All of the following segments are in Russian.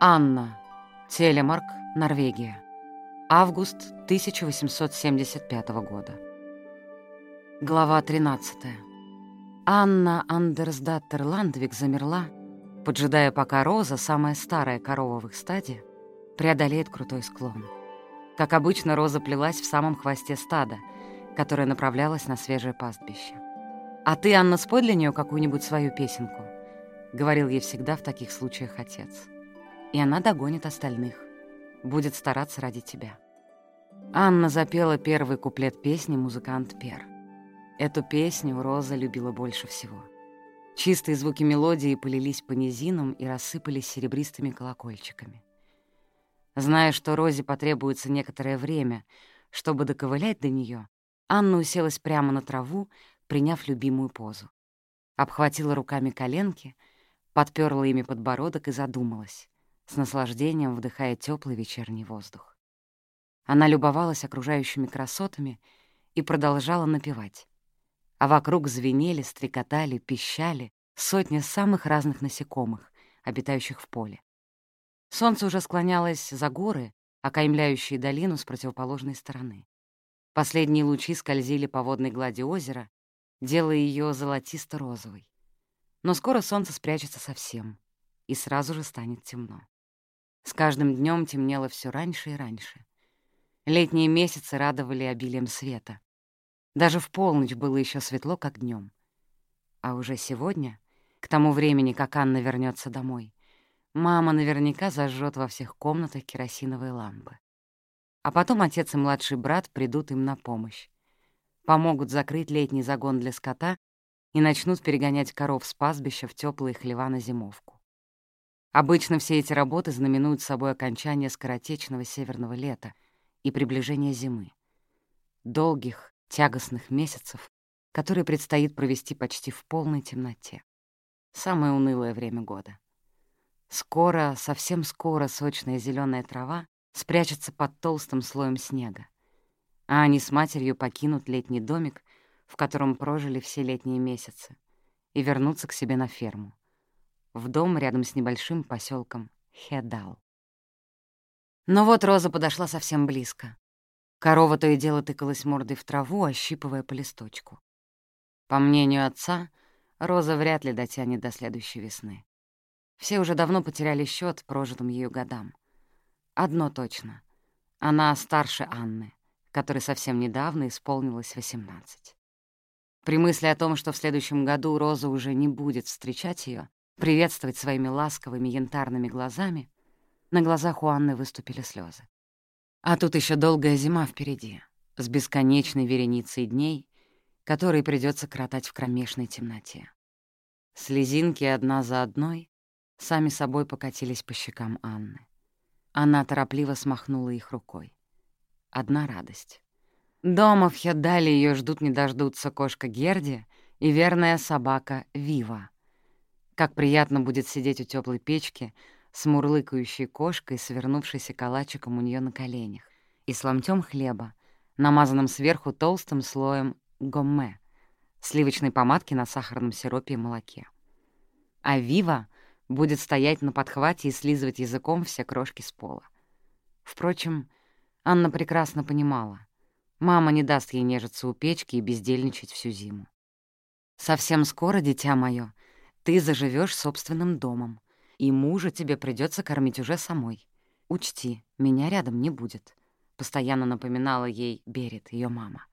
Анна. Телемарк, Норвегия. Август 1875 года. Глава 13. Анна Андерсдаттер Ландвик замерла, поджидая, пока Роза, самая старая корова в их стаде, преодолеет крутой склон. Как обычно, Роза плелась в самом хвосте стада, которое направлялось на свежее пастбище. «А ты, Анна, спой для нее какую-нибудь свою песенку», — говорил ей всегда в таких случаях отец и она догонит остальных. Будет стараться ради тебя. Анна запела первый куплет песни «Музыкант Пер». Эту песню Роза любила больше всего. Чистые звуки мелодии полились по низинам и рассыпались серебристыми колокольчиками. Зная, что Розе потребуется некоторое время, чтобы доковылять до нее, Анна уселась прямо на траву, приняв любимую позу. Обхватила руками коленки, подперла ими подбородок и задумалась с наслаждением вдыхая теплый вечерний воздух. Она любовалась окружающими красотами и продолжала напевать. А вокруг звенели, стрекотали, пищали сотни самых разных насекомых, обитающих в поле. Солнце уже склонялось за горы, окаймляющие долину с противоположной стороны. Последние лучи скользили по водной глади озера, делая ее золотисто-розовой. Но скоро солнце спрячется совсем, и сразу же станет темно. С каждым днем темнело все раньше и раньше. Летние месяцы радовали обилием света. Даже в полночь было еще светло, как днем. А уже сегодня, к тому времени, как Анна вернется домой, мама наверняка зажжет во всех комнатах керосиновые лампы. А потом отец и младший брат придут им на помощь. Помогут закрыть летний загон для скота и начнут перегонять коров с пастбища в теплые хлева на зимовку. Обычно все эти работы знаменуют собой окончание скоротечного северного лета и приближение зимы. Долгих, тягостных месяцев, которые предстоит провести почти в полной темноте. Самое унылое время года. Скоро, совсем скоро сочная зеленая трава спрячется под толстым слоем снега, а они с матерью покинут летний домик, в котором прожили все летние месяцы, и вернутся к себе на ферму в дом рядом с небольшим поселком Хедал. Но вот Роза подошла совсем близко. Корова то и дело тыкалась мордой в траву, ощипывая по листочку. По мнению отца, Роза вряд ли дотянет до следующей весны. Все уже давно потеряли счет прожитым ею годам. Одно точно — она старше Анны, которой совсем недавно исполнилось 18. При мысли о том, что в следующем году Роза уже не будет встречать ее, приветствовать своими ласковыми янтарными глазами, на глазах у Анны выступили слезы. А тут еще долгая зима впереди, с бесконечной вереницей дней, которые придется кротать в кромешной темноте. Слезинки одна за одной сами собой покатились по щекам Анны. Она торопливо смахнула их рукой. Одна радость. Дома в Хедале ее ждут не дождутся кошка Герди и верная собака Вива — как приятно будет сидеть у теплой печки с мурлыкающей кошкой, свернувшейся калачиком у нее на коленях, и с ломтем хлеба, намазанным сверху толстым слоем гомме, сливочной помадки на сахарном сиропе и молоке. А Вива будет стоять на подхвате и слизывать языком все крошки с пола. Впрочем, Анна прекрасно понимала, мама не даст ей нежиться у печки и бездельничать всю зиму. «Совсем скоро, дитя мое, ты заживешь собственным домом, и мужа тебе придется кормить уже самой. Учти, меня рядом не будет», — постоянно напоминала ей Берет, ее мама.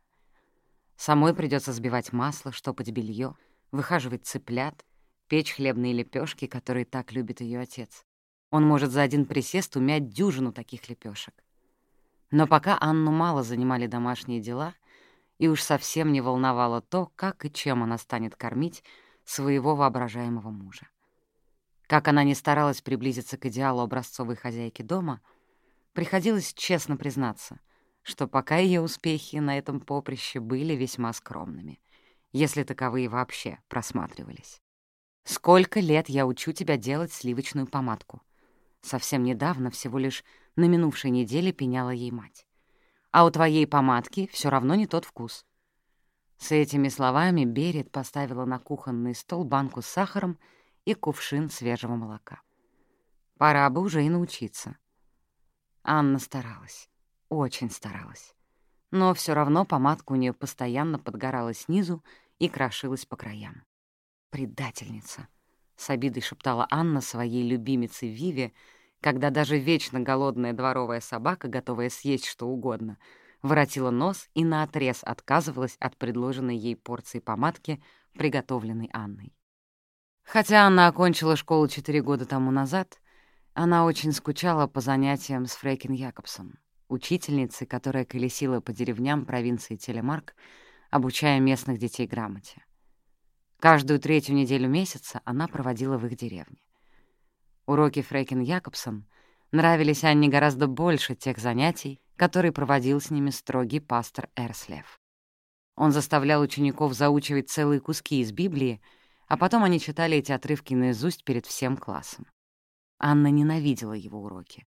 Самой придется сбивать масло, штопать белье, выхаживать цыплят, печь хлебные лепешки, которые так любит ее отец. Он может за один присест умять дюжину таких лепешек. Но пока Анну мало занимали домашние дела, и уж совсем не волновало то, как и чем она станет кормить своего воображаемого мужа. Как она не старалась приблизиться к идеалу образцовой хозяйки дома, приходилось честно признаться, что пока ее успехи на этом поприще были весьма скромными, если таковые вообще просматривались. «Сколько лет я учу тебя делать сливочную помадку?» Совсем недавно, всего лишь на минувшей неделе, пеняла ей мать. а у твоей помадки все равно не тот вкус». С этими словами Берет поставила на кухонный стол банку с сахаром и кувшин свежего молока. Пора бы уже и научиться. Анна старалась, очень старалась. Но все равно помадка у нее постоянно подгорала снизу и крошилась по краям. «Предательница!» — с обидой шептала Анна своей любимице Виве, когда даже вечно голодная дворовая собака, готовая съесть что угодно, воротила нос и наотрез отказывалась от предложенной ей порции помадки, приготовленной Анной. Хотя Анна окончила школу четыре года тому назад, она очень скучала по занятиям с Фрейкин Якобсон, учительницей, которая колесила по деревням провинции Телемарк, обучая местных детей грамоте. Каждую третью неделю месяца она проводила в их деревне. Уроки Фрейкин Якобсон нравились Анне гораздо больше тех занятий, которые проводил с ними строгий пастор Эрслев. Он заставлял учеников заучивать целые куски из Библии, а потом они читали эти отрывки наизусть перед всем классом. Анна ненавидела его уроки.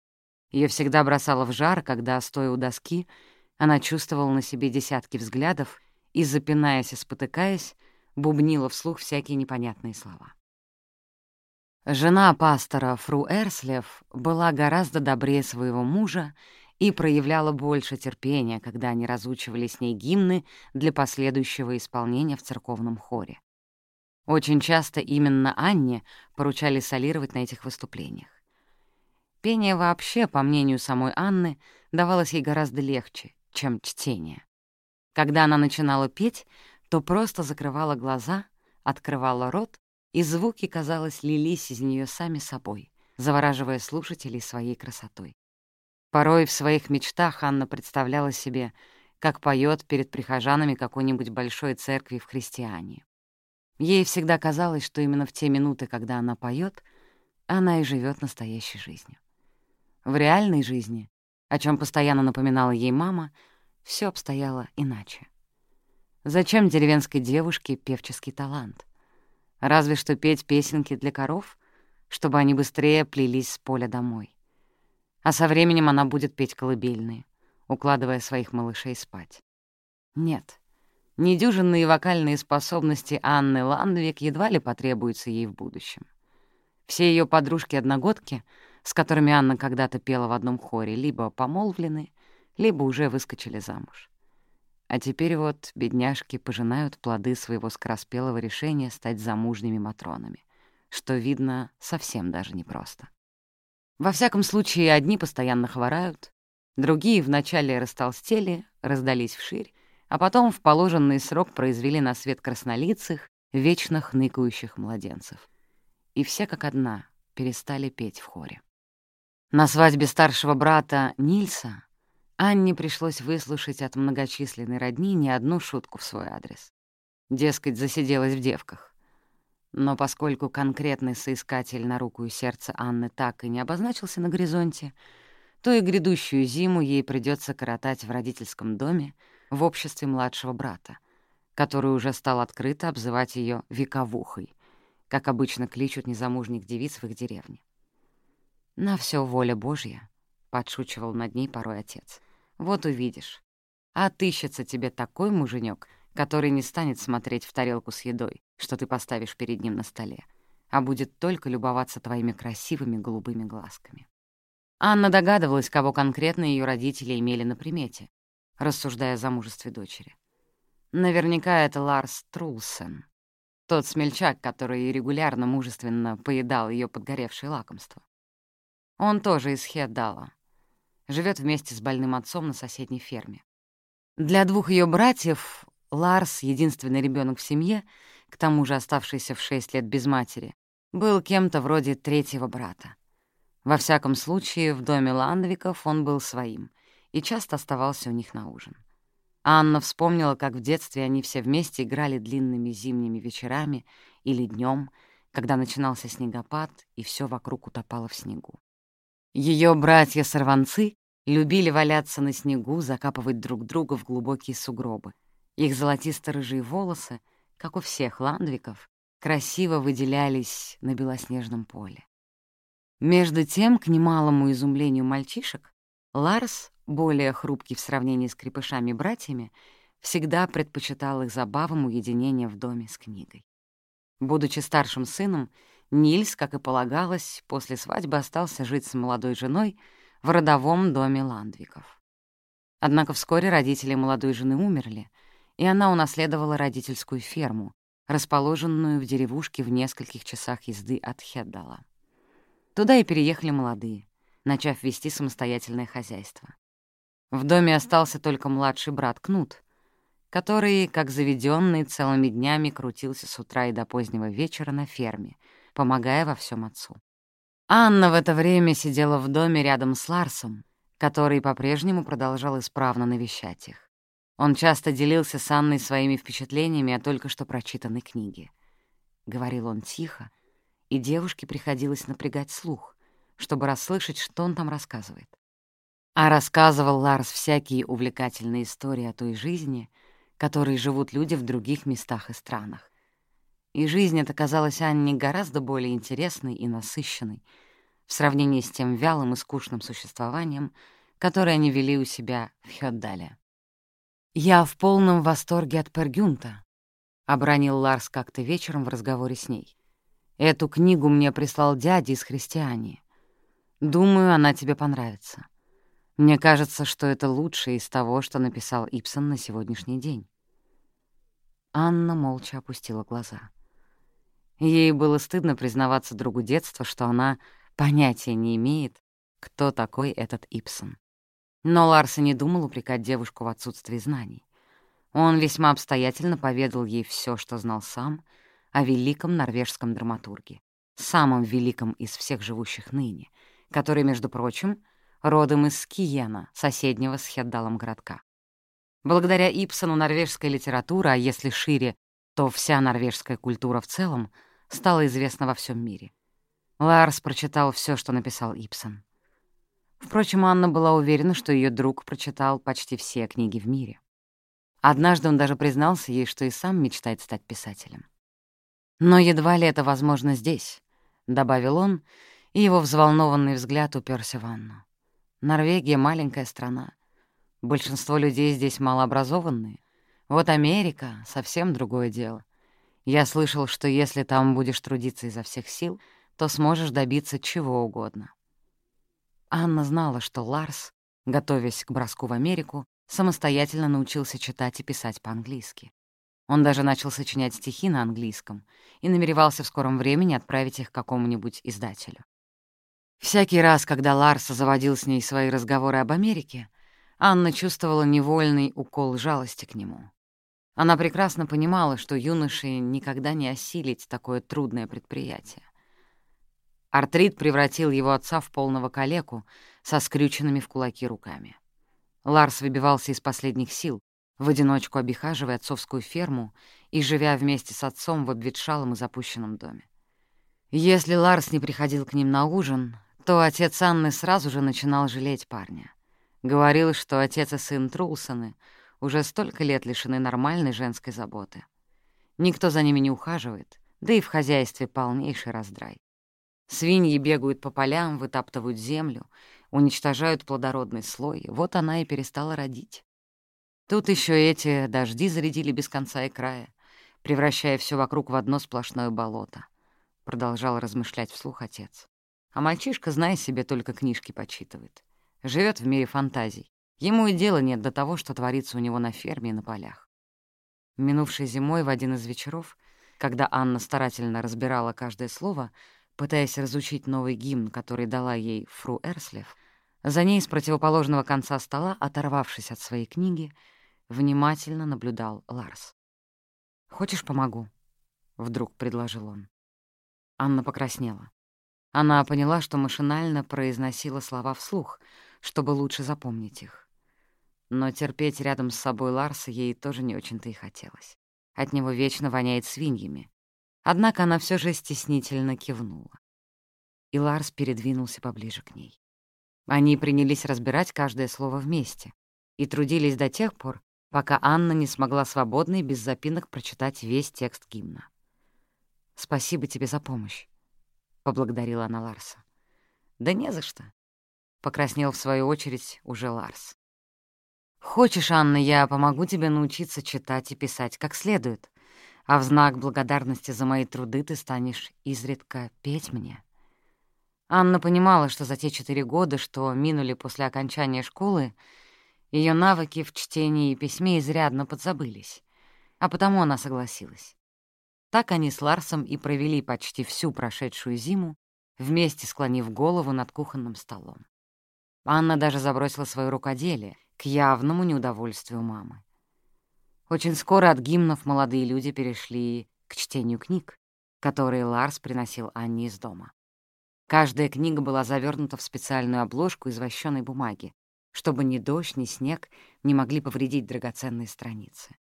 Ее всегда бросало в жар, когда, стоя у доски, она чувствовала на себе десятки взглядов и, запинаясь и спотыкаясь, бубнила вслух всякие непонятные слова. Жена пастора Фру Эрслев была гораздо добрее своего мужа и проявляла больше терпения, когда они разучивали с ней гимны для последующего исполнения в церковном хоре. Очень часто именно Анне поручали солировать на этих выступлениях. Пение вообще, по мнению самой Анны, давалось ей гораздо легче, чем чтение. Когда она начинала петь, то просто закрывала глаза, открывала рот, и звуки, казалось, лились из нее сами собой, завораживая слушателей своей красотой. Порой в своих мечтах Анна представляла себе, как поет перед прихожанами какой-нибудь большой церкви в христиане. Ей всегда казалось, что именно в те минуты, когда она поет, она и живет настоящей жизнью. В реальной жизни, о чем постоянно напоминала ей мама, все обстояло иначе. Зачем деревенской девушке певческий талант? Разве что петь песенки для коров, чтобы они быстрее плелись с поля домой. А со временем она будет петь колыбельные, укладывая своих малышей спать. Нет, Недюжинные вокальные способности Анны Ландвик едва ли потребуются ей в будущем. Все ее подружки-одногодки, с которыми Анна когда-то пела в одном хоре, либо помолвлены, либо уже выскочили замуж. А теперь вот бедняжки пожинают плоды своего скороспелого решения стать замужними матронами, что, видно, совсем даже непросто. Во всяком случае, одни постоянно хворают, другие вначале растолстели, раздались вширь, а потом в положенный срок произвели на свет краснолицых, вечно хныкающих младенцев. И все как одна перестали петь в хоре. На свадьбе старшего брата Нильса Анне пришлось выслушать от многочисленной родни не одну шутку в свой адрес. Дескать, засиделась в девках. Но поскольку конкретный соискатель на руку и сердце Анны так и не обозначился на горизонте, то и грядущую зиму ей придется коротать в родительском доме, в обществе младшего брата, который уже стал открыто обзывать ее «вековухой», как обычно кличут незамужних девиц в их деревне. «На все воля Божья», — подшучивал над ней порой отец. «Вот увидишь. Отыщется тебе такой муженек, который не станет смотреть в тарелку с едой, что ты поставишь перед ним на столе, а будет только любоваться твоими красивыми голубыми глазками». Анна догадывалась, кого конкретно ее родители имели на примете, рассуждая о замужестве дочери. Наверняка это Ларс Трулсен, тот смельчак, который регулярно мужественно поедал ее подгоревшее лакомство. Он тоже из Хеддала, живет вместе с больным отцом на соседней ферме. Для двух ее братьев Ларс, единственный ребенок в семье, к тому же оставшийся в шесть лет без матери, был кем-то вроде третьего брата. Во всяком случае, в доме Ландвиков он был своим — и часто оставался у них на ужин. Анна вспомнила, как в детстве они все вместе играли длинными зимними вечерами или днем, когда начинался снегопад, и все вокруг утопало в снегу. Ее братья-сорванцы любили валяться на снегу, закапывать друг друга в глубокие сугробы. Их золотисто-рыжие волосы, как у всех ландвиков, красиво выделялись на белоснежном поле. Между тем, к немалому изумлению мальчишек, Ларс более хрупкий в сравнении с крепышами-братьями, всегда предпочитал их забавам уединения в доме с книгой. Будучи старшим сыном, Нильс, как и полагалось, после свадьбы остался жить с молодой женой в родовом доме Ландвиков. Однако вскоре родители молодой жены умерли, и она унаследовала родительскую ферму, расположенную в деревушке в нескольких часах езды от Хеддала. Туда и переехали молодые, начав вести самостоятельное хозяйство. В доме остался только младший брат Кнут, который, как заведенный, целыми днями крутился с утра и до позднего вечера на ферме, помогая во всем отцу. Анна в это время сидела в доме рядом с Ларсом, который по-прежнему продолжал исправно навещать их. Он часто делился с Анной своими впечатлениями о только что прочитанной книге. Говорил он тихо, и девушке приходилось напрягать слух, чтобы расслышать, что он там рассказывает. А рассказывал Ларс всякие увлекательные истории о той жизни, которой живут люди в других местах и странах. И жизнь эта казалась Анне гораздо более интересной и насыщенной в сравнении с тем вялым и скучным существованием, которое они вели у себя в Хёддале. «Я в полном восторге от Пергюнта», — обронил Ларс как-то вечером в разговоре с ней. «Эту книгу мне прислал дядя из христиане. Думаю, она тебе понравится. Мне кажется, что это лучшее из того, что написал Ипсон на сегодняшний день». Анна молча опустила глаза. Ей было стыдно признаваться другу детства, что она понятия не имеет, кто такой этот Ипсон. Но Ларса не думал упрекать девушку в отсутствии знаний. Он весьма обстоятельно поведал ей все, что знал сам, о великом норвежском драматурге, самом великом из всех живущих ныне, который, между прочим, родом из Скиена, соседнего с Хеддалом городка. Благодаря Ипсону норвежская литература, а если шире, то вся норвежская культура в целом, стала известна во всем мире. Ларс прочитал все, что написал Ипсон. Впрочем, Анна была уверена, что ее друг прочитал почти все книги в мире. Однажды он даже признался ей, что и сам мечтает стать писателем. «Но едва ли это возможно здесь», — добавил он, и его взволнованный взгляд уперся в Анну. «Норвегия — маленькая страна. Большинство людей здесь малообразованные. Вот Америка — совсем другое дело. Я слышал, что если там будешь трудиться изо всех сил, то сможешь добиться чего угодно. Анна знала, что Ларс, готовясь к броску в Америку, самостоятельно научился читать и писать по-английски. Он даже начал сочинять стихи на английском и намеревался в скором времени отправить их какому-нибудь издателю. Всякий раз, когда Ларс заводил с ней свои разговоры об Америке, Анна чувствовала невольный укол жалости к нему. Она прекрасно понимала, что юноше никогда не осилить такое трудное предприятие. Артрит превратил его отца в полного калеку со скрюченными в кулаки руками. Ларс выбивался из последних сил, в одиночку обихаживая отцовскую ферму и живя вместе с отцом в обветшалом и запущенном доме. Если Ларс не приходил к ним на ужин, то отец Анны сразу же начинал жалеть парня. Говорил, что отец и сын Трулсоны уже столько лет лишены нормальной женской заботы. Никто за ними не ухаживает, да и в хозяйстве полнейший раздрай. Свиньи бегают по полям, вытаптывают землю, уничтожают плодородный слой. Вот она и перестала родить. Тут еще эти дожди зарядили без конца и края, превращая все вокруг в одно сплошное болото. Продолжал размышлять вслух отец. А мальчишка, зная себе, только книжки почитывает. Живет в мире фантазий. Ему и дела нет до того, что творится у него на ферме и на полях. Минувшей зимой в один из вечеров, когда Анна старательно разбирала каждое слово, Пытаясь разучить новый гимн, который дала ей фру Эрслев, за ней с противоположного конца стола, оторвавшись от своей книги, внимательно наблюдал Ларс. «Хочешь, помогу?» — вдруг предложил он. Анна покраснела. Она поняла, что машинально произносила слова вслух, чтобы лучше запомнить их. Но терпеть рядом с собой Ларса ей тоже не очень-то и хотелось. От него вечно воняет свиньями, Однако она все же стеснительно кивнула. И Ларс передвинулся поближе к ней. Они принялись разбирать каждое слово вместе и трудились до тех пор, пока Анна не смогла свободно и без запинок прочитать весь текст гимна. «Спасибо тебе за помощь», — поблагодарила она Ларса. «Да не за что. покраснел в свою очередь уже Ларс. «Хочешь, Анна, я помогу тебе научиться читать и писать как следует, а в знак благодарности за мои труды ты станешь изредка петь мне». Анна понимала, что за те четыре года, что минули после окончания школы, ее навыки в чтении и письме изрядно подзабылись, а потому она согласилась. Так они с Ларсом и провели почти всю прошедшую зиму, вместе склонив голову над кухонным столом. Анна даже забросила свое рукоделие к явному неудовольствию мамы. Очень скоро от гимнов молодые люди перешли к чтению книг, которые Ларс приносил Анне из дома. Каждая книга была завернута в специальную обложку из вощеной бумаги, чтобы ни дождь, ни снег не могли повредить драгоценные страницы.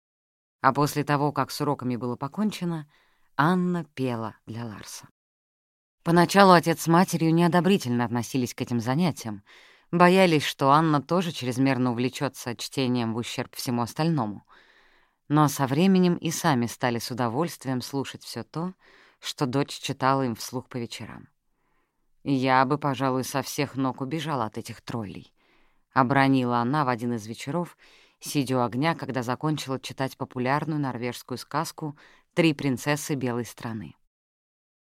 А после того, как с уроками было покончено, Анна пела для Ларса. Поначалу отец с матерью неодобрительно относились к этим занятиям, боялись, что Анна тоже чрезмерно увлечется чтением в ущерб всему остальному. Но со временем и сами стали с удовольствием слушать все то, что дочь читала им вслух по вечерам. «Я бы, пожалуй, со всех ног убежала от этих троллей», — обронила она в один из вечеров, сидя у огня, когда закончила читать популярную норвежскую сказку «Три принцессы белой страны».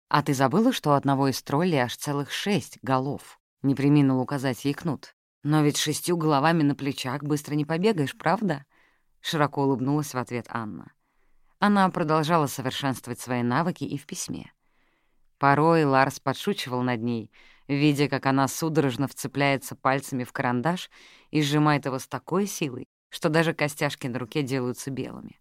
«А ты забыла, что у одного из троллей аж целых шесть голов?» — не приминул указать ей кнут. «Но ведь шестью головами на плечах быстро не побегаешь, правда?» — широко улыбнулась в ответ Анна. Она продолжала совершенствовать свои навыки и в письме. Порой Ларс подшучивал над ней, видя, как она судорожно вцепляется пальцами в карандаш и сжимает его с такой силой, что даже костяшки на руке делаются белыми.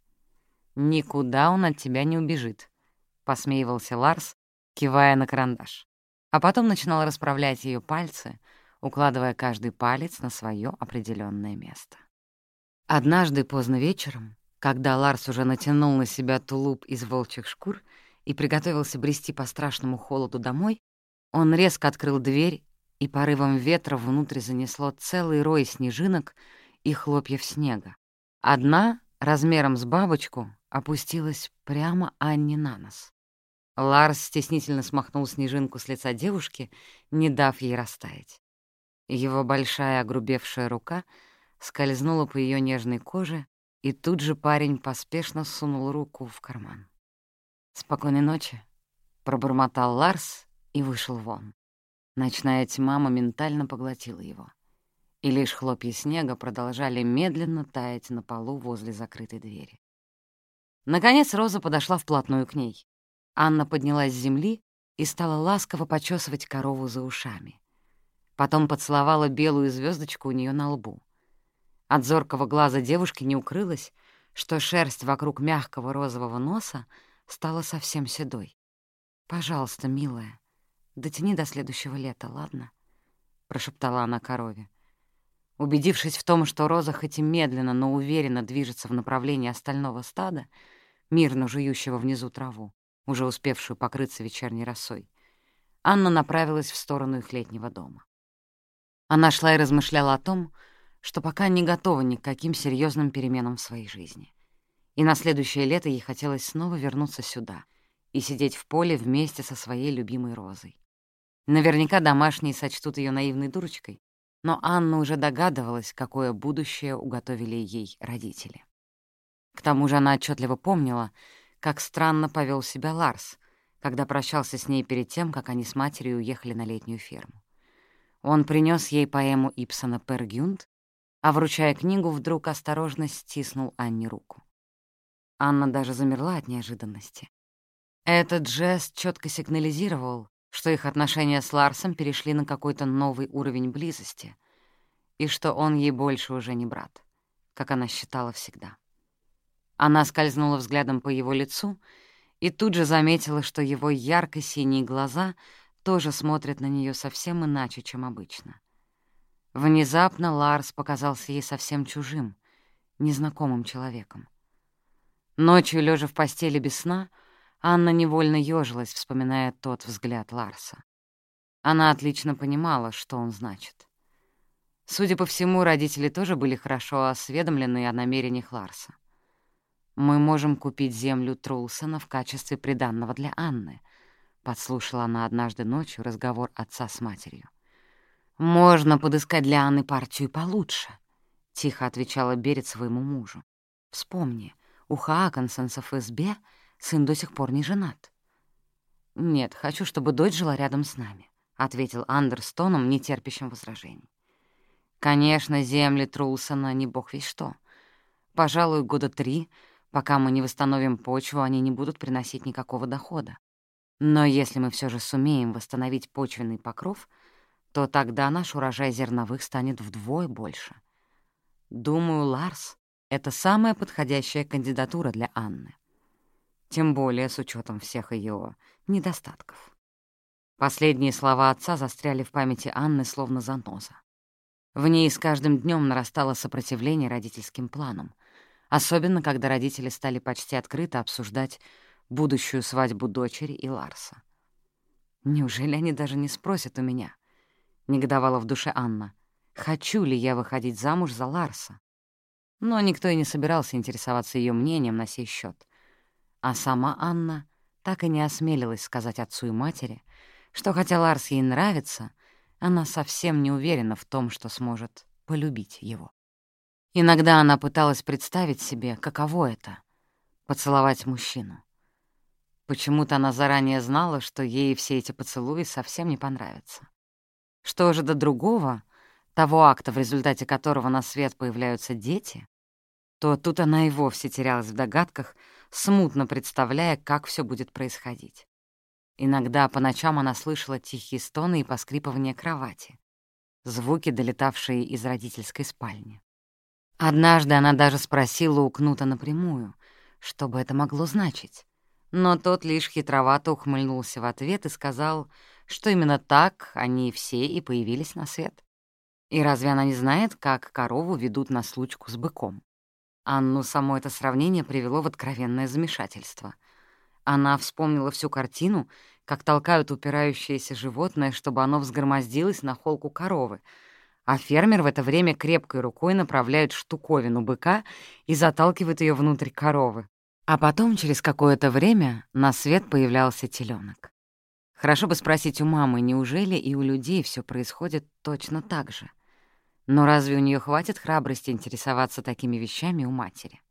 «Никуда он от тебя не убежит», — посмеивался Ларс, кивая на карандаш. А потом начинал расправлять ее пальцы, укладывая каждый палец на свое определенное место. Однажды поздно вечером, когда Ларс уже натянул на себя тулуп из волчьих шкур, и приготовился брести по страшному холоду домой, он резко открыл дверь, и порывом ветра внутрь занесло целый рой снежинок и хлопьев снега. Одна, размером с бабочку, опустилась прямо Анне на нос. Ларс стеснительно смахнул снежинку с лица девушки, не дав ей растаять. Его большая огрубевшая рука скользнула по ее нежной коже, и тут же парень поспешно сунул руку в карман. «Спокойной ночи», — пробормотал Ларс и вышел вон. Ночная тьма моментально поглотила его, и лишь хлопья снега продолжали медленно таять на полу возле закрытой двери. Наконец Роза подошла вплотную к ней. Анна поднялась с земли и стала ласково почесывать корову за ушами. Потом поцеловала белую звездочку у нее на лбу. От зоркого глаза девушки не укрылось, что шерсть вокруг мягкого розового носа стала совсем седой. «Пожалуйста, милая, дотяни до следующего лета, ладно?» — прошептала она корове. Убедившись в том, что Роза хоть и медленно, но уверенно движется в направлении остального стада, мирно жующего внизу траву, уже успевшую покрыться вечерней росой, Анна направилась в сторону их летнего дома. Она шла и размышляла о том, что пока не готова ни к каким серьезным переменам в своей жизни и на следующее лето ей хотелось снова вернуться сюда и сидеть в поле вместе со своей любимой Розой. Наверняка домашние сочтут ее наивной дурочкой, но Анна уже догадывалась, какое будущее уготовили ей родители. К тому же она отчетливо помнила, как странно повел себя Ларс, когда прощался с ней перед тем, как они с матерью уехали на летнюю ферму. Он принес ей поэму Ипсона «Пергюнд», а, вручая книгу, вдруг осторожно стиснул Анне руку. Анна даже замерла от неожиданности. Этот жест четко сигнализировал, что их отношения с Ларсом перешли на какой-то новый уровень близости, и что он ей больше уже не брат, как она считала всегда. Она скользнула взглядом по его лицу и тут же заметила, что его ярко-синие глаза тоже смотрят на нее совсем иначе, чем обычно. Внезапно Ларс показался ей совсем чужим, незнакомым человеком. Ночью, лежа в постели без сна, Анна невольно ёжилась, вспоминая тот взгляд Ларса. Она отлично понимала, что он значит. Судя по всему, родители тоже были хорошо осведомлены о намерениях Ларса. «Мы можем купить землю Трулсона в качестве приданного для Анны», — подслушала она однажды ночью разговор отца с матерью. «Можно подыскать для Анны партию получше», — тихо отвечала Берет своему мужу. «Вспомни, у Хааконсенса ФСБ сын до сих пор не женат». «Нет, хочу, чтобы дочь жила рядом с нами», — ответил Андерс тоном, нетерпящим возражений. «Конечно, земли Трулсона не бог весь что. Пожалуй, года три, пока мы не восстановим почву, они не будут приносить никакого дохода. Но если мы все же сумеем восстановить почвенный покров — то тогда наш урожай зерновых станет вдвое больше. Думаю, Ларс — это самая подходящая кандидатура для Анны. Тем более с учетом всех ее недостатков. Последние слова отца застряли в памяти Анны словно заноза. В ней с каждым днем нарастало сопротивление родительским планам, особенно когда родители стали почти открыто обсуждать будущую свадьбу дочери и Ларса. Неужели они даже не спросят у меня —— негодовала в душе Анна. «Хочу ли я выходить замуж за Ларса?» Но никто и не собирался интересоваться ее мнением на сей счет. А сама Анна так и не осмелилась сказать отцу и матери, что хотя Ларс ей нравится, она совсем не уверена в том, что сможет полюбить его. Иногда она пыталась представить себе, каково это — поцеловать мужчину. Почему-то она заранее знала, что ей все эти поцелуи совсем не понравятся. Что же до другого, того акта, в результате которого на свет появляются дети, то тут она и вовсе терялась в догадках, смутно представляя, как все будет происходить. Иногда по ночам она слышала тихие стоны и поскрипывание кровати, звуки, долетавшие из родительской спальни. Однажды она даже спросила у Кнута напрямую, что бы это могло значить, но тот лишь хитровато ухмыльнулся в ответ и сказал — что именно так они все и появились на свет. И разве она не знает, как корову ведут на случку с быком? Анну само это сравнение привело в откровенное замешательство. Она вспомнила всю картину, как толкают упирающееся животное, чтобы оно взгромоздилось на холку коровы, а фермер в это время крепкой рукой направляет штуковину быка и заталкивает ее внутрь коровы. А потом, через какое-то время, на свет появлялся теленок. Хорошо бы спросить у мамы, неужели и у людей все происходит точно так же? Но разве у нее хватит храбрости интересоваться такими вещами у матери?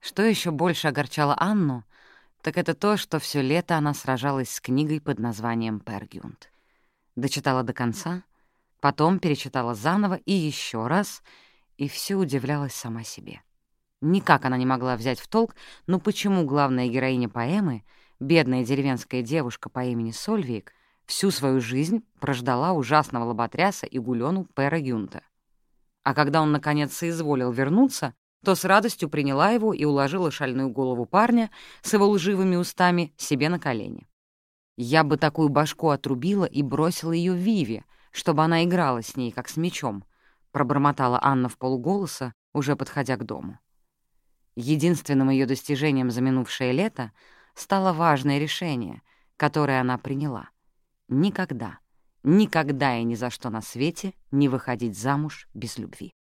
Что еще больше огорчало Анну, так это то, что все лето она сражалась с книгой под названием «Пергюнд». Дочитала до конца, потом перечитала заново и еще раз, и все удивлялась сама себе. Никак она не могла взять в толк, ну почему главная героиня поэмы — бедная деревенская девушка по имени Сольвик всю свою жизнь прождала ужасного лоботряса и гулену Пера Юнта. А когда он, наконец, соизволил вернуться, то с радостью приняла его и уложила шальную голову парня с его лживыми устами себе на колени. Я бы такую башку отрубила и бросила ее Виве, чтобы она играла с ней, как с мечом, пробормотала Анна в полголоса, уже подходя к дому. Единственным ее достижением за минувшее лето — стало важное решение, которое она приняла. Никогда, никогда и ни за что на свете не выходить замуж без любви.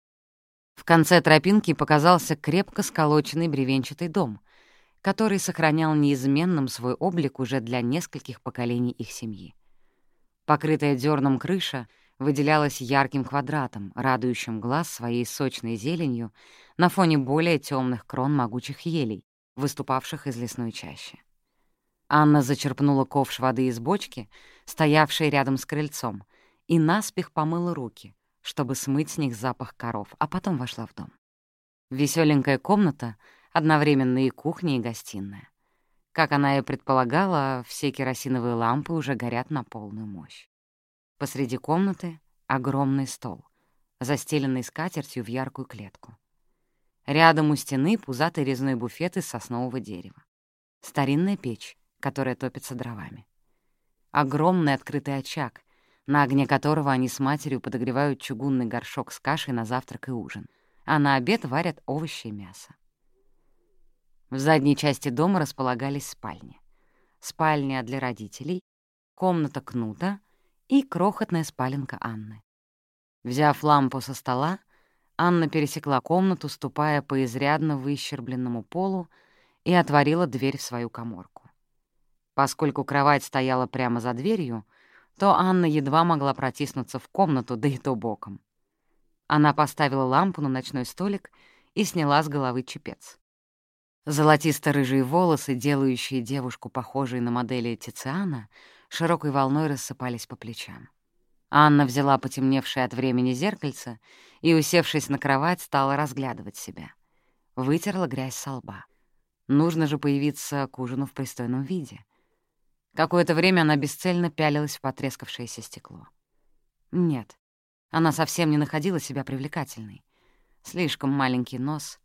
В конце тропинки показался крепко сколоченный бревенчатый дом, который сохранял неизменным свой облик уже для нескольких поколений их семьи. Покрытая дерном крыша выделялась ярким квадратом, радующим глаз своей сочной зеленью на фоне более темных крон могучих елей, выступавших из лесной чащи. Анна зачерпнула ковш воды из бочки, стоявшей рядом с крыльцом, и наспех помыла руки, чтобы смыть с них запах коров, а потом вошла в дом. Веселенькая комната, одновременно и кухня, и гостиная. Как она и предполагала, все керосиновые лампы уже горят на полную мощь. Посреди комнаты — огромный стол, застеленный скатертью в яркую клетку. Рядом у стены пузатый резной буфет из соснового дерева. Старинная печь, которая топится дровами. Огромный открытый очаг, на огне которого они с матерью подогревают чугунный горшок с кашей на завтрак и ужин, а на обед варят овощи и мясо. В задней части дома располагались спальни. Спальня для родителей, комната Кнута и крохотная спаленка Анны. Взяв лампу со стола, Анна пересекла комнату, ступая по изрядно выщербленному полу, и отворила дверь в свою коморку. Поскольку кровать стояла прямо за дверью, то Анна едва могла протиснуться в комнату, да и то боком. Она поставила лампу на ночной столик и сняла с головы чепец. Золотисто-рыжие волосы, делающие девушку похожей на модели Тициана, широкой волной рассыпались по плечам. Анна взяла потемневшее от времени зеркальце и, усевшись на кровать, стала разглядывать себя. Вытерла грязь со лба. Нужно же появиться к ужину в пристойном виде. Какое-то время она бесцельно пялилась в потрескавшееся стекло. Нет, она совсем не находила себя привлекательной. Слишком маленький нос,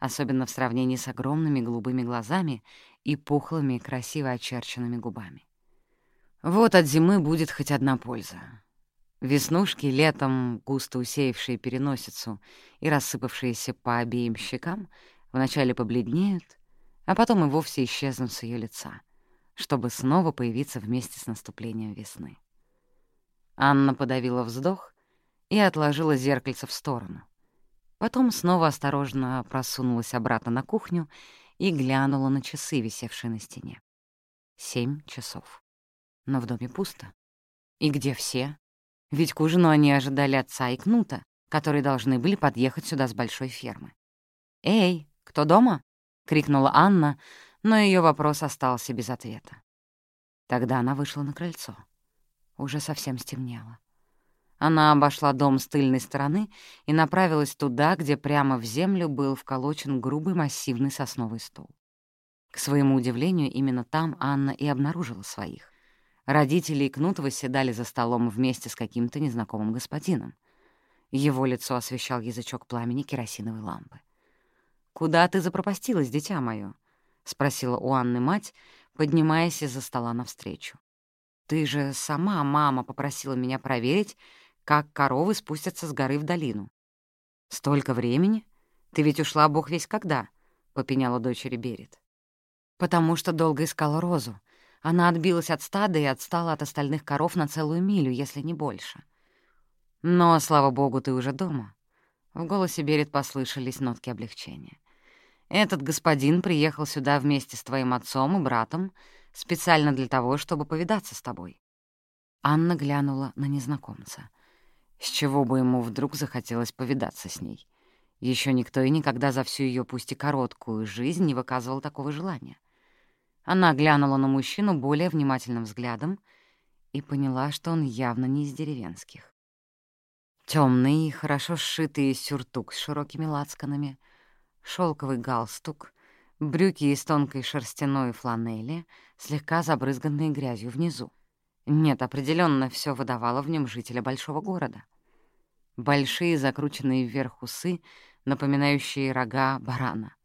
особенно в сравнении с огромными голубыми глазами и пухлыми, красиво очерченными губами. Вот от зимы будет хоть одна польза. Веснушки, летом густо усеявшие переносицу и рассыпавшиеся по обеим щекам, вначале побледнеют, а потом и вовсе исчезнут с ее лица, чтобы снова появиться вместе с наступлением весны. Анна подавила вздох и отложила зеркальце в сторону. Потом снова осторожно просунулась обратно на кухню и глянула на часы, висевшие на стене. Семь часов. Но в доме пусто. И где все? Ведь к ужину они ожидали отца и Кнута, которые должны были подъехать сюда с большой фермы. «Эй, кто дома?» — крикнула Анна, но ее вопрос остался без ответа. Тогда она вышла на крыльцо. Уже совсем стемнело. Она обошла дом с тыльной стороны и направилась туда, где прямо в землю был вколочен грубый массивный сосновый стол. К своему удивлению, именно там Анна и обнаружила своих. Родители Кнутова седали за столом вместе с каким-то незнакомым господином. Его лицо освещал язычок пламени керосиновой лампы. «Куда ты запропастилась, дитя моё?» — спросила у Анны мать, поднимаясь из-за стола навстречу. «Ты же сама, мама, попросила меня проверить, как коровы спустятся с горы в долину». «Столько времени? Ты ведь ушла бог весь когда?» — попеняла дочери Берет. «Потому что долго искала розу. Она отбилась от стада и отстала от остальных коров на целую милю, если не больше. Но, слава богу, ты уже дома. В голосе Берет послышались нотки облегчения. Этот господин приехал сюда вместе с твоим отцом и братом специально для того, чтобы повидаться с тобой. Анна глянула на незнакомца. С чего бы ему вдруг захотелось повидаться с ней? Еще никто и никогда за всю ее пусть и короткую жизнь не выказывал такого желания. Она глянула на мужчину более внимательным взглядом и поняла, что он явно не из деревенских. Темный и хорошо сшитый сюртук с широкими лацканами, шелковый галстук, брюки из тонкой шерстяной фланели, слегка забрызганные грязью внизу. Нет, определенно все выдавало в нем жителя большого города. Большие закрученные вверх усы, напоминающие рога барана.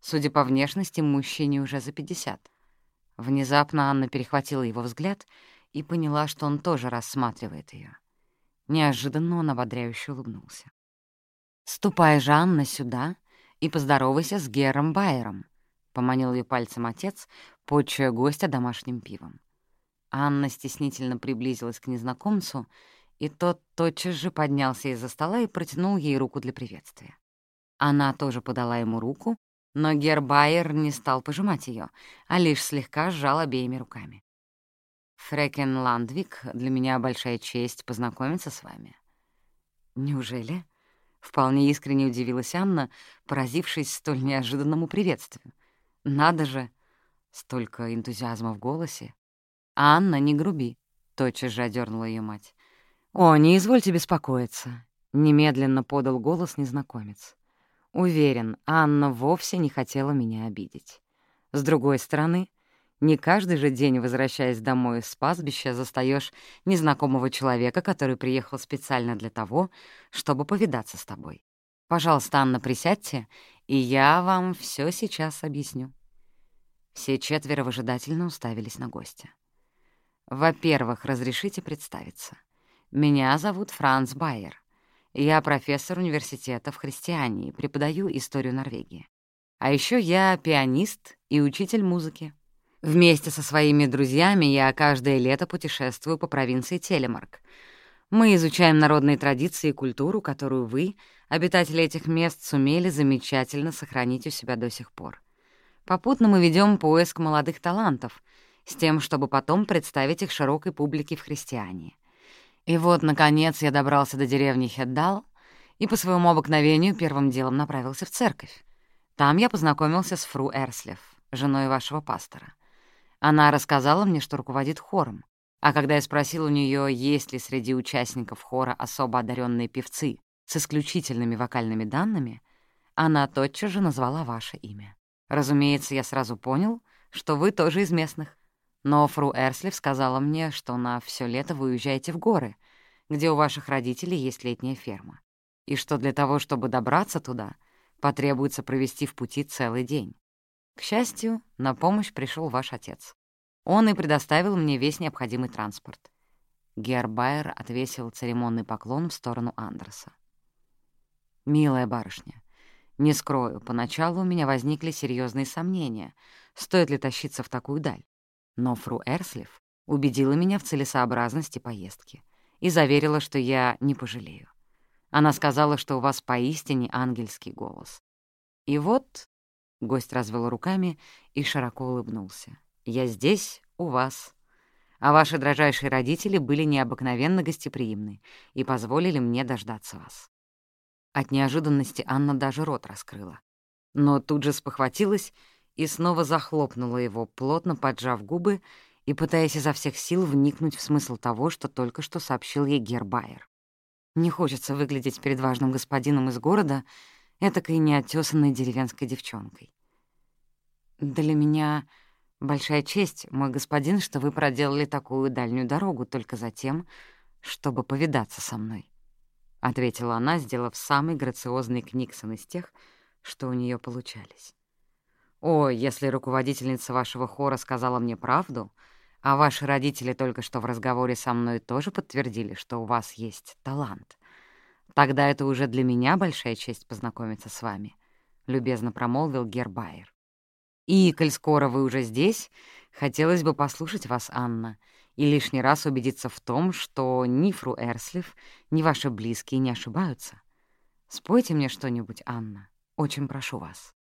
Судя по внешности, мужчине уже за пятьдесят. Внезапно Анна перехватила его взгляд и поняла, что он тоже рассматривает ее. Неожиданно он ободряюще улыбнулся. «Ступай же, Анна, сюда и поздоровайся с Гером Байером», — поманил ее пальцем отец, почуя гостя домашним пивом. Анна стеснительно приблизилась к незнакомцу, и тот тотчас же поднялся из-за стола и протянул ей руку для приветствия. Она тоже подала ему руку, но Гербайер не стал пожимать ее, а лишь слегка сжал обеими руками. «Фрекен Ландвик, для меня большая честь познакомиться с вами». «Неужели?» — вполне искренне удивилась Анна, поразившись столь неожиданному приветствию. «Надо же!» — столько энтузиазма в голосе. «Анна, не груби», — тотчас же одернула ее мать. «О, не извольте беспокоиться», — немедленно подал голос незнакомец. Уверен, Анна вовсе не хотела меня обидеть. С другой стороны, не каждый же день, возвращаясь домой с пастбища, застаешь незнакомого человека, который приехал специально для того, чтобы повидаться с тобой. Пожалуйста, Анна, присядьте, и я вам все сейчас объясню. Все четверо выжидательно уставились на гостя. Во-первых, разрешите представиться. Меня зовут Франц Байер. Я профессор университета в Христиании, преподаю историю Норвегии. А еще я пианист и учитель музыки. Вместе со своими друзьями я каждое лето путешествую по провинции Телемарк. Мы изучаем народные традиции и культуру, которую вы, обитатели этих мест, сумели замечательно сохранить у себя до сих пор. Попутно мы ведем поиск молодых талантов с тем, чтобы потом представить их широкой публике в христиане. И вот, наконец, я добрался до деревни Хеддал и по своему обыкновению первым делом направился в церковь. Там я познакомился с фру Эрслев, женой вашего пастора. Она рассказала мне, что руководит хором, а когда я спросил у нее, есть ли среди участников хора особо одаренные певцы с исключительными вокальными данными, она тотчас же назвала ваше имя. Разумеется, я сразу понял, что вы тоже из местных. Но фру Эрслив сказала мне, что на все лето вы уезжаете в горы, где у ваших родителей есть летняя ферма, и что для того, чтобы добраться туда, потребуется провести в пути целый день. К счастью, на помощь пришел ваш отец. Он и предоставил мне весь необходимый транспорт. Гербайер отвесил церемонный поклон в сторону Андерса. «Милая барышня, не скрою, поначалу у меня возникли серьезные сомнения, стоит ли тащиться в такую даль. Но фру Эрслив убедила меня в целесообразности поездки и заверила, что я не пожалею. Она сказала, что у вас поистине ангельский голос. И вот гость развел руками и широко улыбнулся. «Я здесь, у вас. А ваши дрожайшие родители были необыкновенно гостеприимны и позволили мне дождаться вас». От неожиданности Анна даже рот раскрыла. Но тут же спохватилась и снова захлопнула его, плотно поджав губы и пытаясь изо всех сил вникнуть в смысл того, что только что сообщил ей Гербайер. Не хочется выглядеть перед важным господином из города этакой неотесанной деревенской девчонкой. «Для меня большая честь, мой господин, что вы проделали такую дальнюю дорогу только за тем, чтобы повидаться со мной», — ответила она, сделав самый грациозный книксон из тех, что у нее получались. «О, если руководительница вашего хора сказала мне правду, а ваши родители только что в разговоре со мной тоже подтвердили, что у вас есть талант, тогда это уже для меня большая честь познакомиться с вами», — любезно промолвил Гербайер. «И, коль скоро вы уже здесь, хотелось бы послушать вас, Анна, и лишний раз убедиться в том, что ни фру Эрслив, ни ваши близкие не ошибаются. Спойте мне что-нибудь, Анна, очень прошу вас».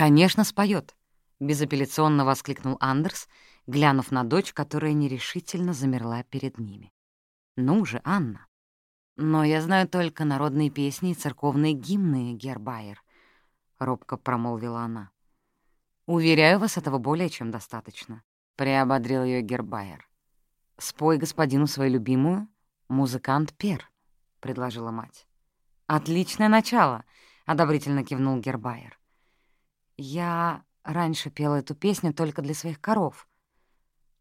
«Конечно, споет, безапелляционно воскликнул Андерс, глянув на дочь, которая нерешительно замерла перед ними. «Ну же, Анна!» «Но я знаю только народные песни и церковные гимны, Гербайер», — робко промолвила она. «Уверяю вас, этого более чем достаточно», — приободрил ее Гербайер. «Спой господину свою любимую, музыкант Пер», — предложила мать. «Отличное начало», — одобрительно кивнул Гербайер. Я раньше пела эту песню только для своих коров.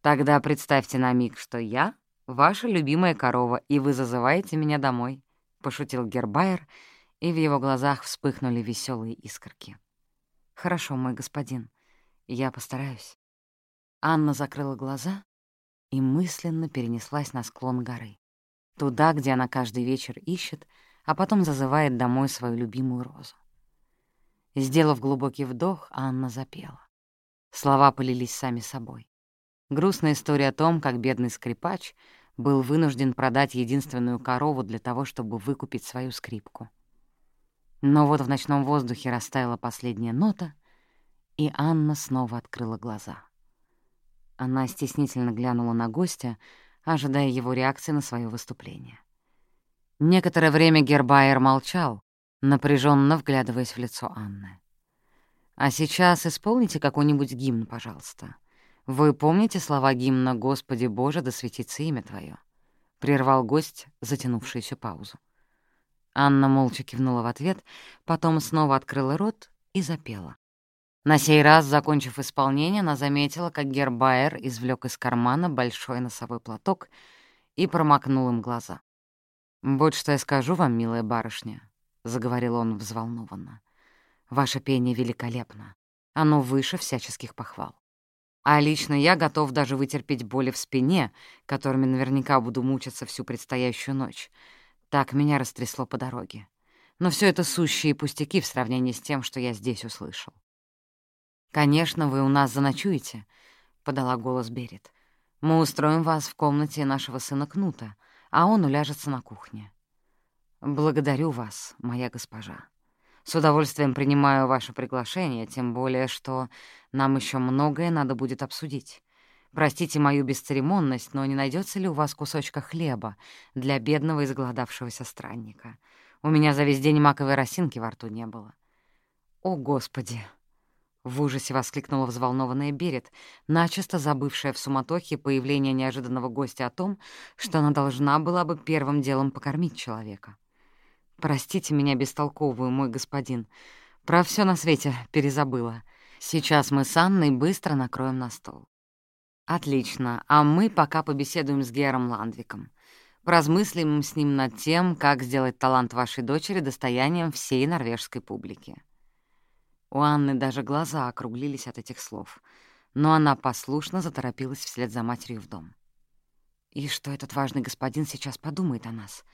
Тогда представьте на миг, что я — ваша любимая корова, и вы зазываете меня домой, — пошутил Гербайер, и в его глазах вспыхнули веселые искорки. «Хорошо, мой господин, я постараюсь». Анна закрыла глаза и мысленно перенеслась на склон горы, туда, где она каждый вечер ищет, а потом зазывает домой свою любимую розу. Сделав глубокий вдох, Анна запела. Слова полились сами собой. Грустная история о том, как бедный скрипач был вынужден продать единственную корову для того, чтобы выкупить свою скрипку. Но вот в ночном воздухе растаяла последняя нота, и Анна снова открыла глаза. Она стеснительно глянула на гостя, ожидая его реакции на свое выступление. Некоторое время Гербайер молчал, напряженно вглядываясь в лицо Анны. «А сейчас исполните какой-нибудь гимн, пожалуйста. Вы помните слова гимна «Господи Боже, да светится имя Твое»?» — прервал гость затянувшуюся паузу. Анна молча кивнула в ответ, потом снова открыла рот и запела. На сей раз, закончив исполнение, она заметила, как Гербайер извлек из кармана большой носовой платок и промокнул им глаза. «Вот что я скажу вам, милая барышня. — заговорил он взволнованно. «Ваше пение великолепно. Оно выше всяческих похвал. А лично я готов даже вытерпеть боли в спине, которыми наверняка буду мучиться всю предстоящую ночь. Так меня растрясло по дороге. Но все это сущие пустяки в сравнении с тем, что я здесь услышал. «Конечно, вы у нас заночуете», — подала голос Берет. «Мы устроим вас в комнате нашего сына Кнута, а он уляжется на кухне. «Благодарю вас, моя госпожа. С удовольствием принимаю ваше приглашение, тем более, что нам еще многое надо будет обсудить. Простите мою бесцеремонность, но не найдется ли у вас кусочка хлеба для бедного изголодавшегося странника? У меня за весь день маковой росинки во рту не было». «О, Господи!» — в ужасе воскликнула взволнованная Берет, начисто забывшая в суматохе появление неожиданного гостя о том, что она должна была бы первым делом покормить человека. «Простите меня бестолковую, мой господин. Про все на свете перезабыла. Сейчас мы с Анной быстро накроем на стол». «Отлично, а мы пока побеседуем с Гером Ландвиком. Поразмыслим с ним над тем, как сделать талант вашей дочери достоянием всей норвежской публики». У Анны даже глаза округлились от этих слов, но она послушно заторопилась вслед за матерью в дом. И что этот важный господин сейчас подумает о нас?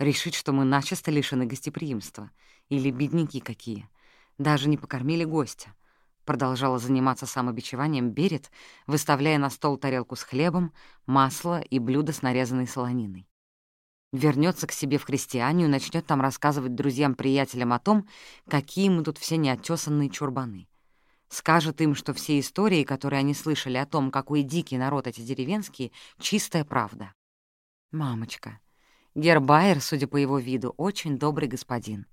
Решит, что мы начисто лишены гостеприимства. Или бедняки какие. Даже не покормили гостя. Продолжала заниматься самобичеванием Берет, выставляя на стол тарелку с хлебом, масло и блюдо с нарезанной солониной вернется к себе в христианию и начнет там рассказывать друзьям-приятелям о том, какие мы тут все неотесанные чурбаны. Скажет им, что все истории, которые они слышали о том, какой дикий народ эти деревенские, — чистая правда. Мамочка, Гербайер, судя по его виду, очень добрый господин.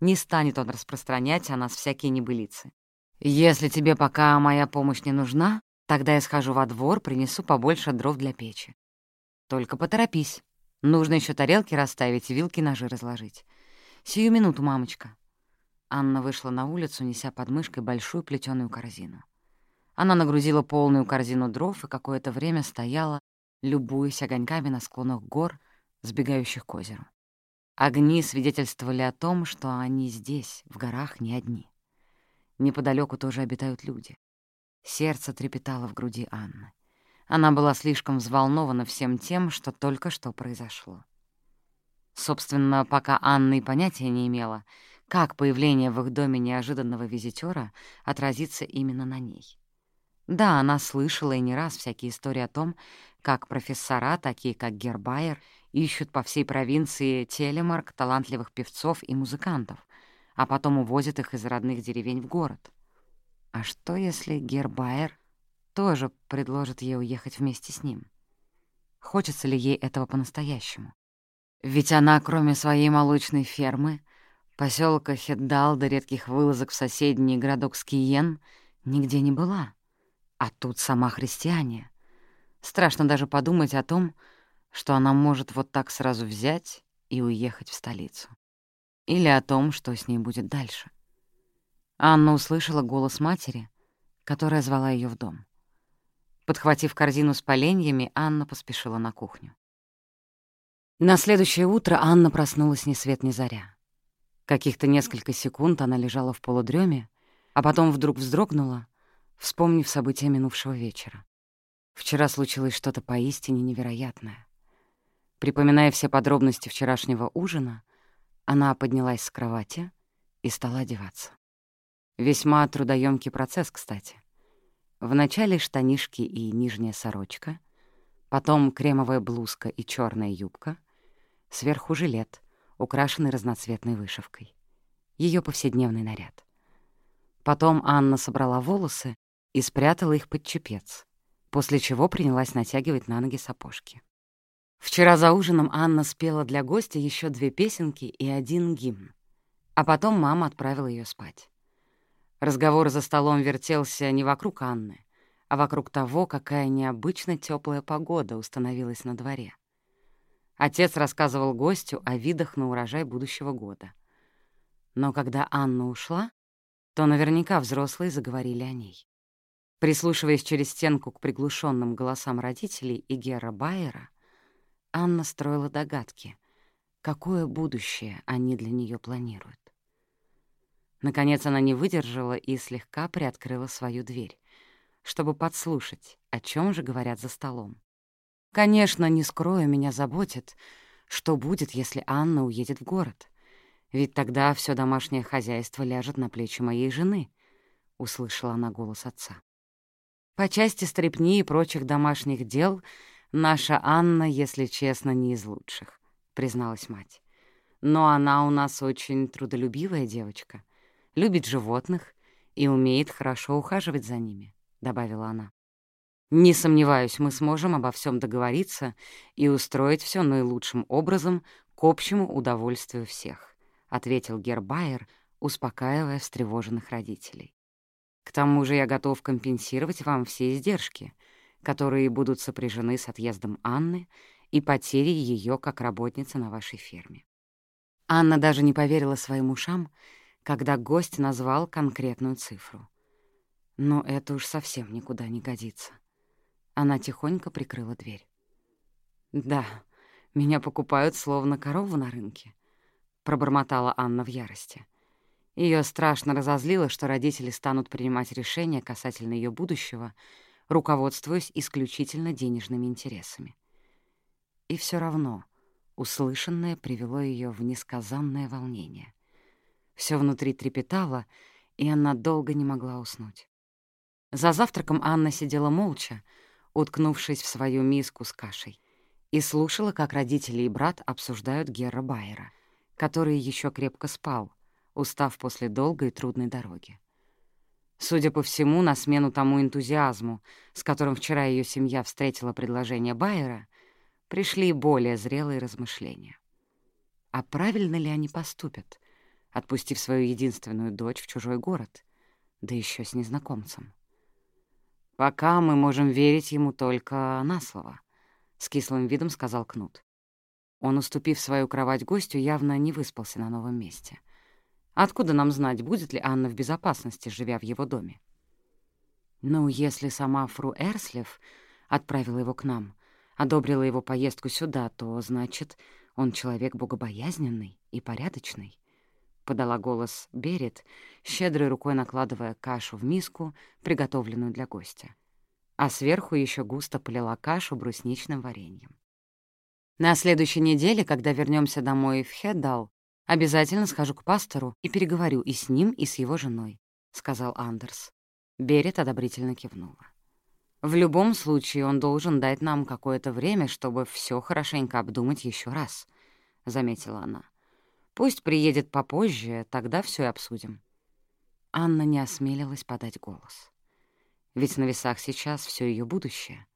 Не станет он распространять о нас всякие небылицы. Если тебе пока моя помощь не нужна, тогда я схожу во двор, принесу побольше дров для печи. Только поторопись. Нужно еще тарелки расставить вилки ножи разложить. Сию минуту, мамочка». Анна вышла на улицу, неся под мышкой большую плетеную корзину. Она нагрузила полную корзину дров и какое-то время стояла, любуясь огоньками на склонах гор, сбегающих к озеру. Огни свидетельствовали о том, что они здесь, в горах, не одни. Неподалеку тоже обитают люди. Сердце трепетало в груди Анны. Она была слишком взволнована всем тем, что только что произошло. Собственно, пока Анна и понятия не имела, как появление в их доме неожиданного визитера отразится именно на ней. Да, она слышала и не раз всякие истории о том, как профессора, такие как Гербайер, ищут по всей провинции телемарк талантливых певцов и музыкантов, а потом увозят их из родных деревень в город. А что, если Гербайер тоже предложит ей уехать вместе с ним. Хочется ли ей этого по-настоящему? Ведь она, кроме своей молочной фермы, поселка Хеддал до редких вылазок в соседний городок Скиен, нигде не была. А тут сама христиане. Страшно даже подумать о том, что она может вот так сразу взять и уехать в столицу. Или о том, что с ней будет дальше. Анна услышала голос матери, которая звала ее в дом. Подхватив корзину с поленьями, Анна поспешила на кухню. На следующее утро Анна проснулась ни свет ни заря. Каких-то несколько секунд она лежала в полудреме, а потом вдруг вздрогнула, вспомнив события минувшего вечера. Вчера случилось что-то поистине невероятное. Припоминая все подробности вчерашнего ужина, она поднялась с кровати и стала одеваться. Весьма трудоемкий процесс, кстати. Вначале штанишки и нижняя сорочка, потом кремовая блузка и черная юбка, сверху жилет, украшенный разноцветной вышивкой. Ее повседневный наряд. Потом Анна собрала волосы и спрятала их под чепец, после чего принялась натягивать на ноги сапожки. Вчера за ужином Анна спела для гостя еще две песенки и один гимн, а потом мама отправила ее спать. Разговор за столом вертелся не вокруг Анны, а вокруг того, какая необычно теплая погода установилась на дворе. Отец рассказывал гостю о видах на урожай будущего года. Но когда Анна ушла, то наверняка взрослые заговорили о ней. Прислушиваясь через стенку к приглушенным голосам родителей и Гера Байера, Анна строила догадки, какое будущее они для нее планируют. Наконец она не выдержала и слегка приоткрыла свою дверь, чтобы подслушать, о чем же говорят за столом. Конечно, не скрою, меня заботит, что будет, если Анна уедет в город. Ведь тогда все домашнее хозяйство ляжет на плечи моей жены, — услышала она голос отца. По части стрепни и прочих домашних дел наша Анна, если честно, не из лучших, — призналась мать. Но она у нас очень трудолюбивая девочка — любит животных и умеет хорошо ухаживать за ними», — добавила она. Не сомневаюсь, мы сможем обо всем договориться и устроить все наилучшим образом к общему удовольствию всех», — ответил Гербайер, успокаивая встревоженных родителей. «К тому же я готов компенсировать вам все издержки, которые будут сопряжены с отъездом Анны и потерей ее как работницы на вашей ферме». Анна даже не поверила своим ушам, когда гость назвал конкретную цифру. Но это уж совсем никуда не годится. Она тихонько прикрыла дверь. «Да, меня покупают словно корову на рынке», — пробормотала Анна в ярости. Ее страшно разозлило, что родители станут принимать решения касательно ее будущего, руководствуясь исключительно денежными интересами. И все равно услышанное привело ее в несказанное волнение. Все внутри трепетало, и она долго не могла уснуть. За завтраком Анна сидела молча, уткнувшись в свою миску с кашей, и слушала, как родители и брат обсуждают Гера Байера, который еще крепко спал, устав после долгой и трудной дороги. Судя по всему, на смену тому энтузиазму, с которым вчера ее семья встретила предложение Байера, пришли более зрелые размышления. А правильно ли они поступят, отпустив свою единственную дочь в чужой город, да еще с незнакомцем? «Пока мы можем верить ему только на слово», — с кислым видом сказал Кнут. Он, уступив свою кровать гостю, явно не выспался на новом месте. Откуда нам знать, будет ли Анна в безопасности, живя в его доме? Ну, если сама фру Эрслев отправила его к нам, одобрила его поездку сюда, то, значит, он человек богобоязненный и порядочный. — подала голос Берет, щедрой рукой накладывая кашу в миску, приготовленную для гостя. А сверху еще густо полила кашу брусничным вареньем. «На следующей неделе, когда вернемся домой в Хеддал, обязательно схожу к пастору и переговорю и с ним, и с его женой», — сказал Андерс. Берет одобрительно кивнула. «В любом случае он должен дать нам какое-то время, чтобы все хорошенько обдумать еще раз», — заметила она. Пусть приедет попозже, тогда все и обсудим». Анна не осмелилась подать голос. Ведь на весах сейчас все ее будущее.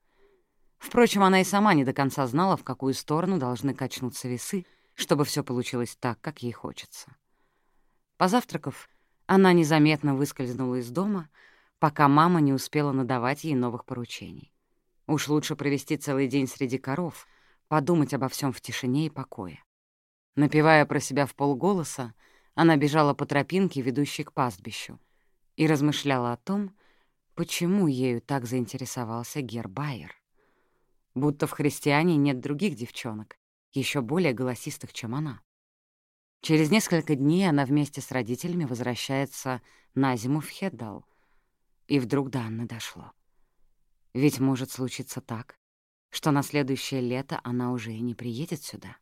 Впрочем, она и сама не до конца знала, в какую сторону должны качнуться весы, чтобы все получилось так, как ей хочется. Позавтракав, она незаметно выскользнула из дома, пока мама не успела надавать ей новых поручений. Уж лучше провести целый день среди коров, подумать обо всем в тишине и покое. Напевая про себя в полголоса, она бежала по тропинке, ведущей к пастбищу, и размышляла о том, почему ею так заинтересовался Гербайер. Будто в христиане нет других девчонок, еще более голосистых, чем она. Через несколько дней она вместе с родителями возвращается на зиму в Хеддал. И вдруг до Анны дошло. Ведь может случиться так, что на следующее лето она уже и не приедет сюда.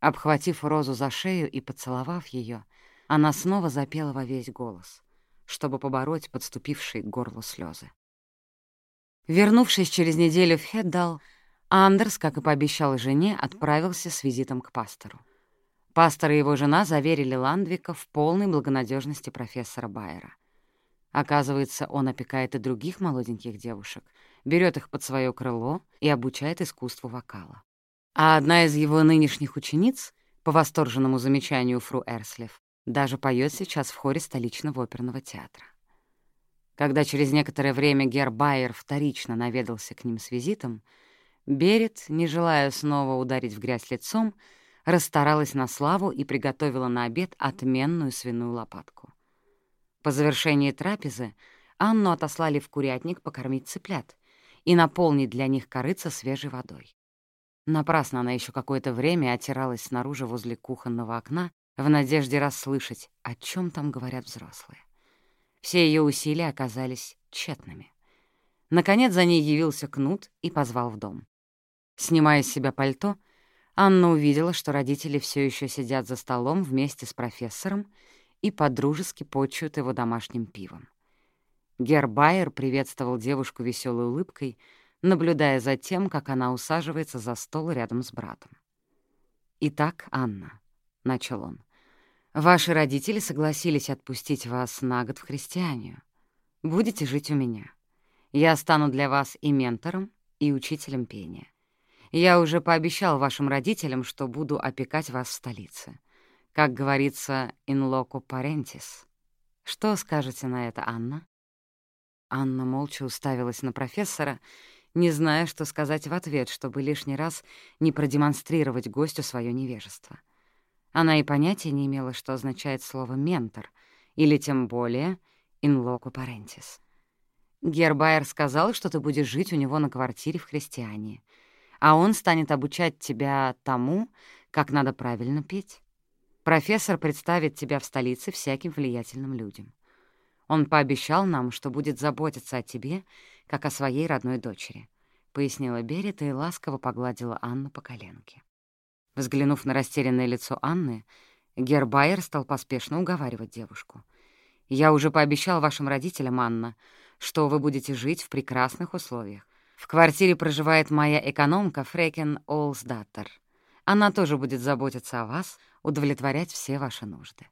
Обхватив Розу за шею и поцеловав ее, она снова запела во весь голос, чтобы побороть подступившие к горлу слезы. Вернувшись через неделю в Хеддал, Андерс, как и пообещал жене, отправился с визитом к пастору. Пастор и его жена заверили Ландвика в полной благонадежности профессора Байера. Оказывается, он опекает и других молоденьких девушек, берет их под свое крыло и обучает искусству вокала. А одна из его нынешних учениц, по восторженному замечанию фру Эрслев, даже поет сейчас в хоре столичного оперного театра. Когда через некоторое время Гербайер вторично наведался к ним с визитом, Берет, не желая снова ударить в грязь лицом, расстаралась на славу и приготовила на обед отменную свиную лопатку. По завершении трапезы Анну отослали в курятник покормить цыплят и наполнить для них корыца свежей водой. Напрасно она еще какое-то время отиралась снаружи возле кухонного окна в надежде расслышать, о чем там говорят взрослые. Все ее усилия оказались тщетными. Наконец за ней явился Кнут и позвал в дом. Снимая с себя пальто, Анна увидела, что родители все еще сидят за столом вместе с профессором и подружески почуют его домашним пивом. Гербайер приветствовал девушку веселой улыбкой — наблюдая за тем, как она усаживается за стол рядом с братом. «Итак, Анна», — начал он, — «ваши родители согласились отпустить вас на год в христианию. Будете жить у меня. Я стану для вас и ментором, и учителем пения. Я уже пообещал вашим родителям, что буду опекать вас в столице. Как говорится, in loco parentis. Что скажете на это, Анна?» Анна молча уставилась на профессора, не зная, что сказать в ответ, чтобы лишний раз не продемонстрировать гостю свое невежество. Она и понятия не имела, что означает слово «ментор», или тем более «in loco parentis». Гербайер сказал, что ты будешь жить у него на квартире в христиане, а он станет обучать тебя тому, как надо правильно петь. Профессор представит тебя в столице всяким влиятельным людям. Он пообещал нам, что будет заботиться о тебе, как о своей родной дочери», — пояснила Берет и ласково погладила Анну по коленке. Взглянув на растерянное лицо Анны, Гербайер стал поспешно уговаривать девушку. «Я уже пообещал вашим родителям, Анна, что вы будете жить в прекрасных условиях. В квартире проживает моя экономка Фрекен Олсдаттер. Она тоже будет заботиться о вас, удовлетворять все ваши нужды.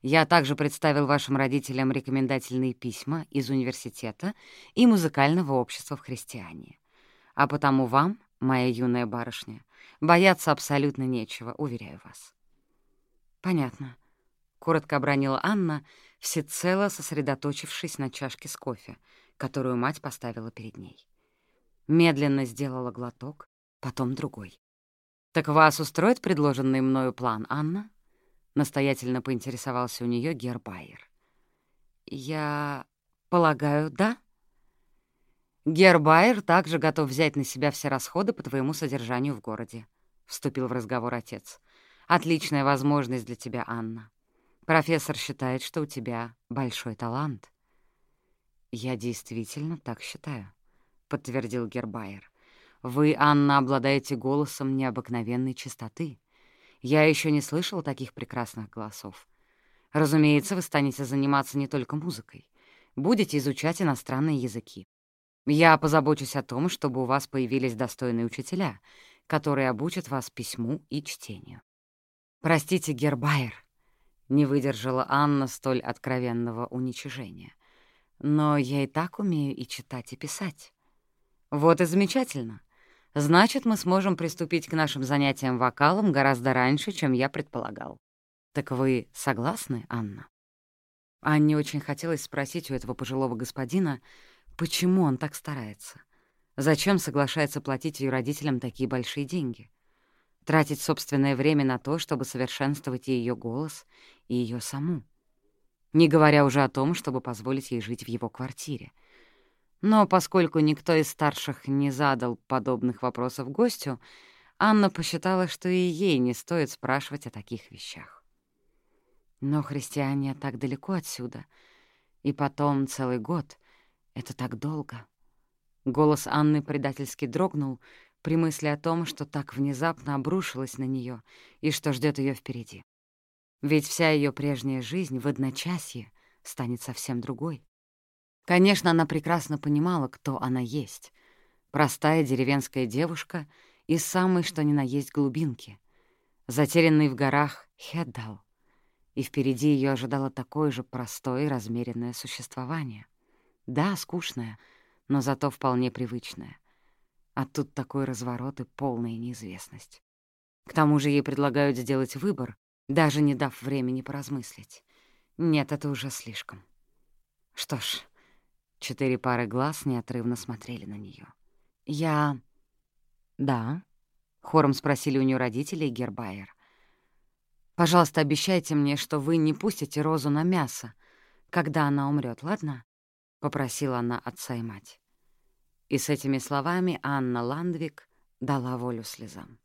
Я также представил вашим родителям рекомендательные письма из университета и музыкального общества в христиане. А потому вам, моя юная барышня, бояться абсолютно нечего, уверяю вас. Понятно. Коротко обронила Анна, всецело сосредоточившись на чашке с кофе, которую мать поставила перед ней. Медленно сделала глоток, потом другой. «Так вас устроит предложенный мною план, Анна?» Настоятельно поинтересовался у нее Гербайер. «Я полагаю, да?» «Гербайер также готов взять на себя все расходы по твоему содержанию в городе», — вступил в разговор отец. «Отличная возможность для тебя, Анна. Профессор считает, что у тебя большой талант». «Я действительно так считаю», — подтвердил Гербайер. Вы, Анна, обладаете голосом необыкновенной чистоты. Я еще не слышал таких прекрасных голосов. Разумеется, вы станете заниматься не только музыкой. Будете изучать иностранные языки. Я позабочусь о том, чтобы у вас появились достойные учителя, которые обучат вас письму и чтению. Простите, Гербайер, не выдержала Анна столь откровенного уничижения. Но я и так умею и читать, и писать. Вот и замечательно. Значит, мы сможем приступить к нашим занятиям вокалом гораздо раньше, чем я предполагал. Так вы согласны, Анна? Анне очень хотелось спросить у этого пожилого господина, почему он так старается. Зачем соглашается платить ее родителям такие большие деньги? Тратить собственное время на то, чтобы совершенствовать ее голос и ее саму. Не говоря уже о том, чтобы позволить ей жить в его квартире — но поскольку никто из старших не задал подобных вопросов гостю, Анна посчитала, что и ей не стоит спрашивать о таких вещах. Но христиане так далеко отсюда, и потом целый год — это так долго. Голос Анны предательски дрогнул при мысли о том, что так внезапно обрушилась на нее и что ждет ее впереди. Ведь вся ее прежняя жизнь в одночасье станет совсем другой. Конечно, она прекрасно понимала, кто она есть. Простая деревенская девушка из самой что ни на есть глубинки, затерянной в горах Хеддал. И впереди ее ожидало такое же простое и размеренное существование. Да, скучное, но зато вполне привычное. А тут такой разворот и полная неизвестность. К тому же ей предлагают сделать выбор, даже не дав времени поразмыслить. Нет, это уже слишком. Что ж, Четыре пары глаз неотрывно смотрели на нее. «Я...» «Да?» — хором спросили у нее родители и Гербайер. «Пожалуйста, обещайте мне, что вы не пустите Розу на мясо, когда она умрет, ладно?» — попросила она отца и мать. И с этими словами Анна Ландвик дала волю слезам.